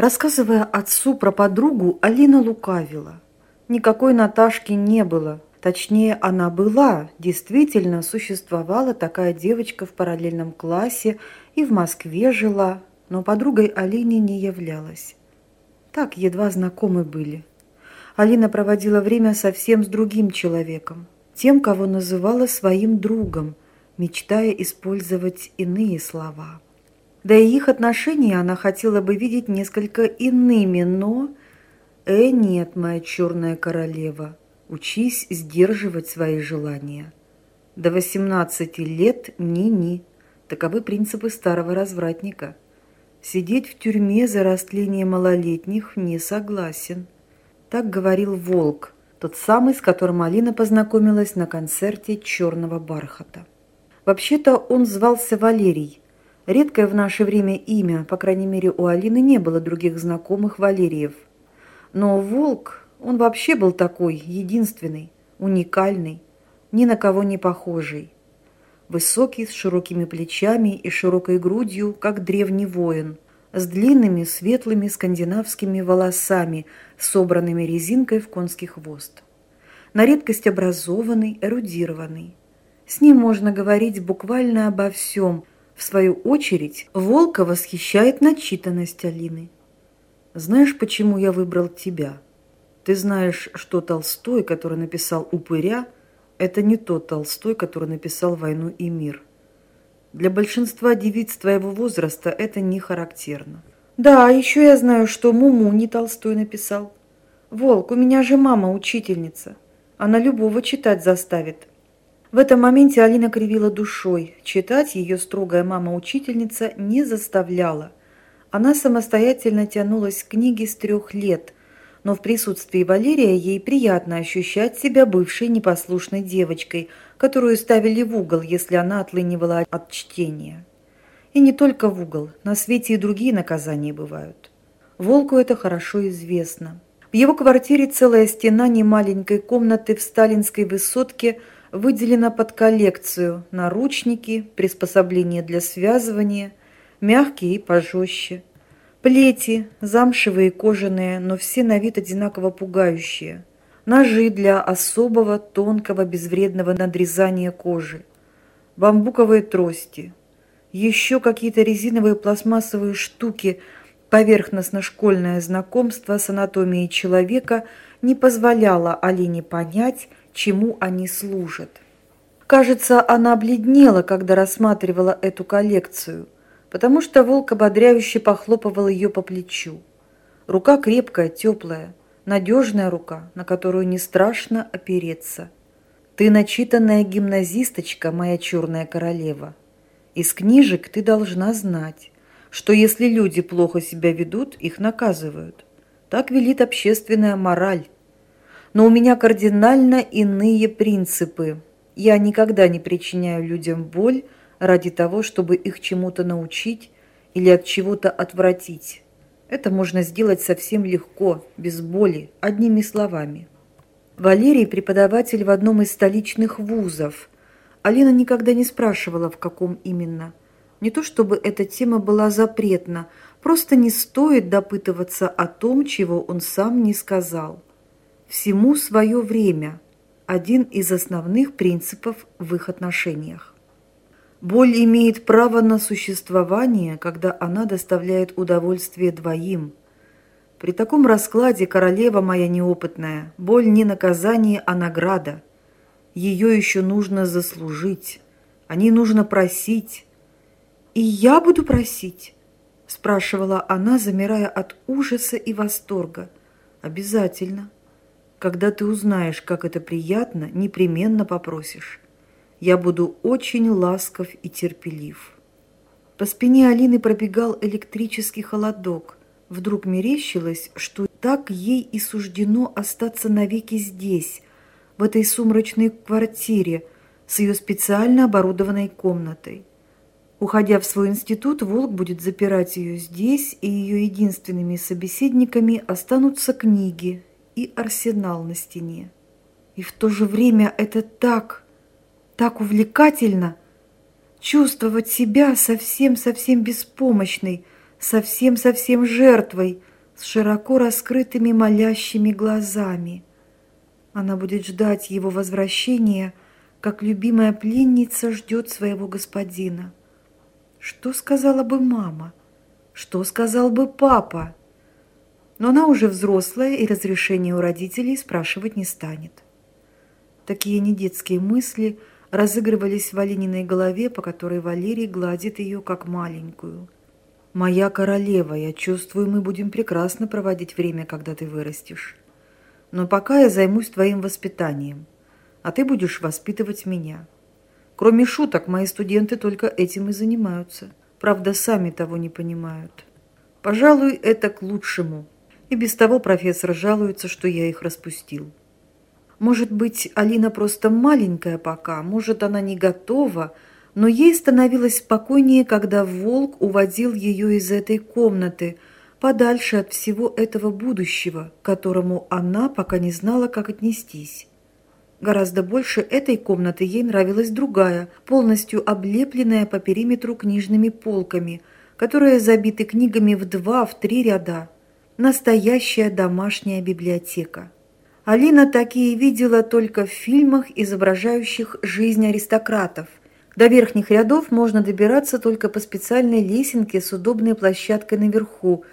Рассказывая отцу про подругу, Алина лукавила. Никакой Наташки не было. Точнее, она была. Действительно, существовала такая девочка в параллельном классе и в Москве жила, но подругой Алине не являлась. Так едва знакомы были. Алина проводила время совсем с другим человеком, тем, кого называла своим другом, мечтая использовать иные слова. Да и их отношения она хотела бы видеть несколько иными, но... Э, нет, моя черная королева, учись сдерживать свои желания. До 18 лет ни-ни. Таковы принципы старого развратника. Сидеть в тюрьме за растление малолетних не согласен. Так говорил Волк, тот самый, с которым Алина познакомилась на концерте «Черного бархата». Вообще-то он звался Валерий, Редкое в наше время имя, по крайней мере, у Алины не было других знакомых Валериев. Но Волк, он вообще был такой, единственный, уникальный, ни на кого не похожий. Высокий, с широкими плечами и широкой грудью, как древний воин, с длинными светлыми скандинавскими волосами, собранными резинкой в конский хвост. На редкость образованный, эрудированный. С ним можно говорить буквально обо всем, в свою очередь, Волка восхищает начитанность Алины. «Знаешь, почему я выбрал тебя? Ты знаешь, что Толстой, который написал «Упыря», это не тот Толстой, который написал «Войну и мир». Для большинства девиц твоего возраста это не характерно. Да, еще я знаю, что Муму не Толстой написал. Волк, у меня же мама учительница. Она любого читать заставит. В этом моменте Алина кривила душой. Читать ее строгая мама-учительница не заставляла. Она самостоятельно тянулась к книге с трех лет, но в присутствии Валерия ей приятно ощущать себя бывшей непослушной девочкой, которую ставили в угол, если она отлынивала от чтения. И не только в угол, на свете и другие наказания бывают. Волку это хорошо известно. В его квартире целая стена немаленькой комнаты в сталинской высотке – выделено под коллекцию наручники, приспособления для связывания, мягкие и пожестче, плети, замшевые и кожаные, но все на вид одинаково пугающие, ножи для особого тонкого безвредного надрезания кожи, бамбуковые трости, еще какие-то резиновые пластмассовые штуки, поверхностно-школьное знакомство с анатомией человека не позволяло Алине понять, чему они служат. Кажется, она бледнела, когда рассматривала эту коллекцию, потому что волк ободряюще похлопывал ее по плечу. Рука крепкая, теплая, надежная рука, на которую не страшно опереться. Ты начитанная гимназисточка, моя черная королева. Из книжек ты должна знать, что если люди плохо себя ведут, их наказывают. Так велит общественная мораль но у меня кардинально иные принципы. Я никогда не причиняю людям боль ради того, чтобы их чему-то научить или от чего-то отвратить. Это можно сделать совсем легко, без боли, одними словами. Валерий – преподаватель в одном из столичных вузов. Алина никогда не спрашивала, в каком именно. Не то чтобы эта тема была запретна, просто не стоит допытываться о том, чего он сам не сказал. Всему свое время – один из основных принципов в их отношениях. Боль имеет право на существование, когда она доставляет удовольствие двоим. При таком раскладе, королева моя неопытная, боль не наказание, а награда. Ее еще нужно заслужить, о ней нужно просить. «И я буду просить?» – спрашивала она, замирая от ужаса и восторга. «Обязательно». Когда ты узнаешь, как это приятно, непременно попросишь. Я буду очень ласков и терпелив. По спине Алины пробегал электрический холодок. Вдруг мерещилось, что так ей и суждено остаться навеки здесь, в этой сумрачной квартире с ее специально оборудованной комнатой. Уходя в свой институт, Волк будет запирать ее здесь, и ее единственными собеседниками останутся книги, и арсенал на стене. И в то же время это так, так увлекательно чувствовать себя совсем-совсем беспомощной, совсем-совсем жертвой, с широко раскрытыми молящими глазами. Она будет ждать его возвращения, как любимая пленница ждет своего господина. Что сказала бы мама? Что сказал бы папа? Но она уже взрослая и разрешения у родителей спрашивать не станет. Такие недетские мысли разыгрывались в Алининой голове, по которой Валерий гладит ее как маленькую. «Моя королева, я чувствую, мы будем прекрасно проводить время, когда ты вырастешь. Но пока я займусь твоим воспитанием, а ты будешь воспитывать меня. Кроме шуток, мои студенты только этим и занимаются. Правда, сами того не понимают. Пожалуй, это к лучшему. И без того профессор жалуется, что я их распустил. Может быть, Алина просто маленькая пока, может, она не готова, но ей становилось спокойнее, когда волк уводил ее из этой комнаты, подальше от всего этого будущего, к которому она пока не знала, как отнестись. Гораздо больше этой комнаты ей нравилась другая, полностью облепленная по периметру книжными полками, которые забиты книгами в два, в три ряда. Настоящая домашняя библиотека. Алина такие видела только в фильмах, изображающих жизнь аристократов. До верхних рядов можно добираться только по специальной лесенке с удобной площадкой наверху.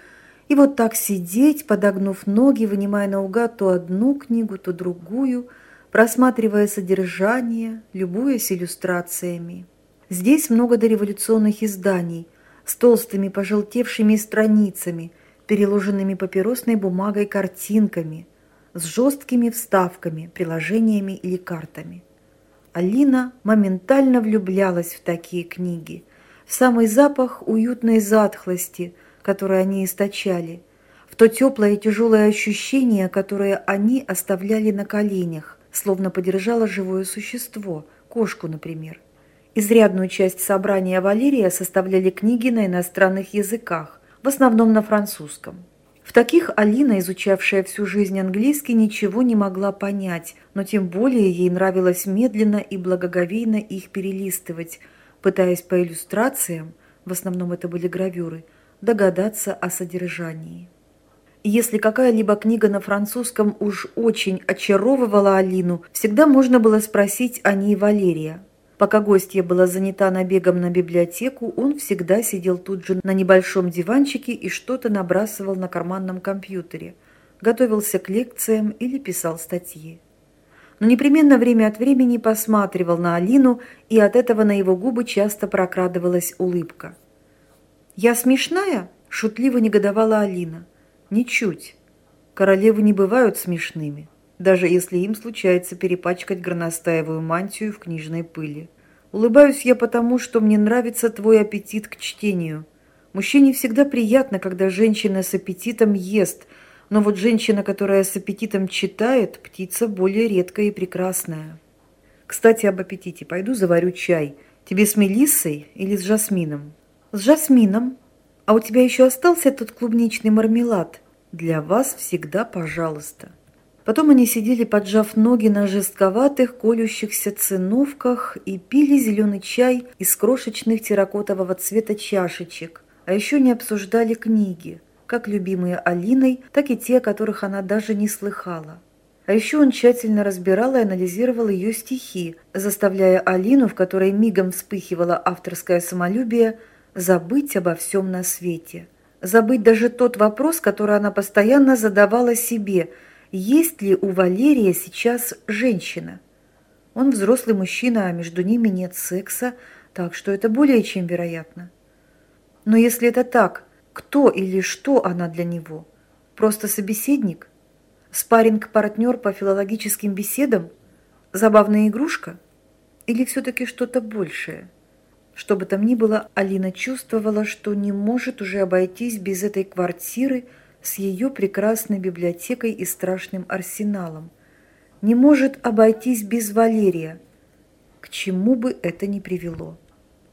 И вот так сидеть, подогнув ноги, вынимая наугад то одну книгу, то другую – просматривая содержание, любуясь иллюстрациями. Здесь много дореволюционных изданий с толстыми пожелтевшими страницами, переложенными папиросной бумагой картинками, с жесткими вставками, приложениями или картами. Алина моментально влюблялась в такие книги, в самый запах уютной затхлости, который они источали, в то теплое и тяжелое ощущение, которое они оставляли на коленях, словно подержала живое существо, кошку, например. Изрядную часть собрания Валерия составляли книги на иностранных языках, в основном на французском. В таких Алина, изучавшая всю жизнь английский, ничего не могла понять, но тем более ей нравилось медленно и благоговейно их перелистывать, пытаясь по иллюстрациям, в основном это были гравюры, догадаться о содержании. Если какая-либо книга на французском уж очень очаровывала Алину, всегда можно было спросить о ней Валерия. Пока гостья была занята набегом на библиотеку, он всегда сидел тут же на небольшом диванчике и что-то набрасывал на карманном компьютере, готовился к лекциям или писал статьи. Но непременно время от времени посматривал на Алину, и от этого на его губы часто прокрадывалась улыбка. «Я смешная?» – шутливо негодовала Алина – Ничуть. Королевы не бывают смешными, даже если им случается перепачкать горностаевую мантию в книжной пыли. Улыбаюсь я потому, что мне нравится твой аппетит к чтению. Мужчине всегда приятно, когда женщина с аппетитом ест, но вот женщина, которая с аппетитом читает, птица более редкая и прекрасная. Кстати, об аппетите. Пойду заварю чай. Тебе с мелиссой или с жасмином? С жасмином, а у тебя еще остался тот клубничный мармелад? Для вас всегда пожалуйста. Потом они сидели, поджав ноги на жестковатых, колющихся циновках и пили зеленый чай из крошечных терракотового цвета чашечек, а еще не обсуждали книги, как любимые Алиной, так и те, о которых она даже не слыхала. А еще он тщательно разбирал и анализировал ее стихи, заставляя Алину, в которой мигом вспыхивало авторское самолюбие, забыть обо всем на свете. Забыть даже тот вопрос, который она постоянно задавала себе, есть ли у Валерия сейчас женщина. Он взрослый мужчина, а между ними нет секса, так что это более чем вероятно. Но если это так, кто или что она для него? Просто собеседник? Спарринг-партнер по филологическим беседам? Забавная игрушка? Или все-таки что-то большее? Что бы там ни было, Алина чувствовала, что не может уже обойтись без этой квартиры с ее прекрасной библиотекой и страшным арсеналом. Не может обойтись без Валерия, к чему бы это ни привело.